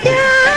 Oh my god!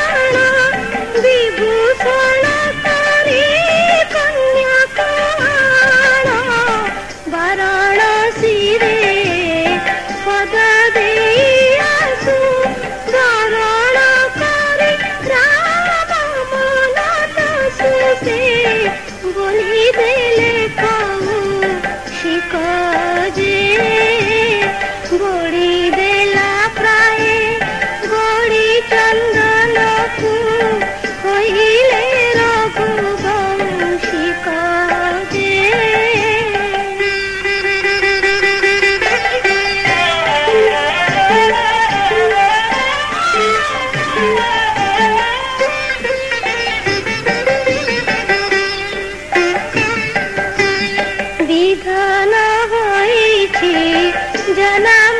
जनाम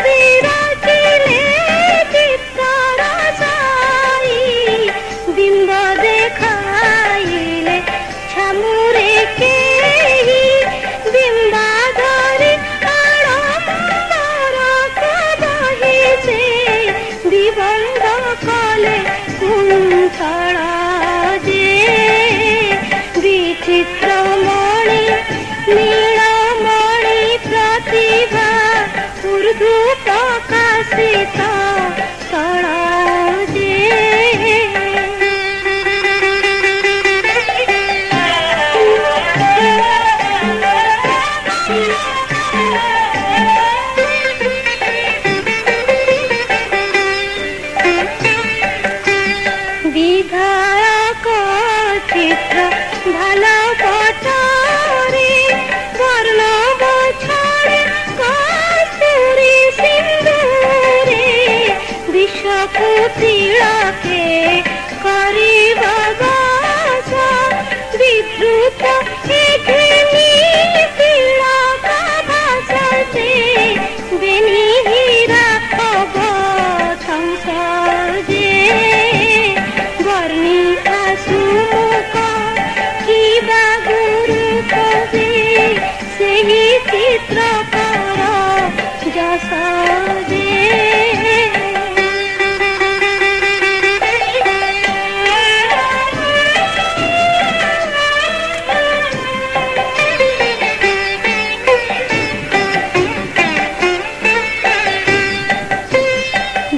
काले कुङ् भला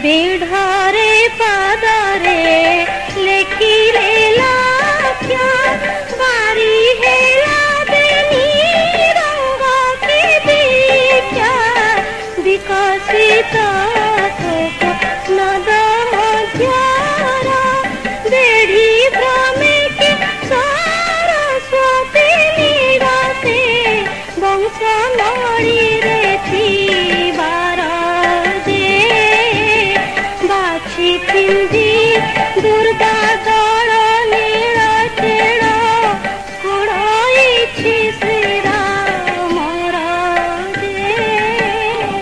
बेढ़ा Sorry.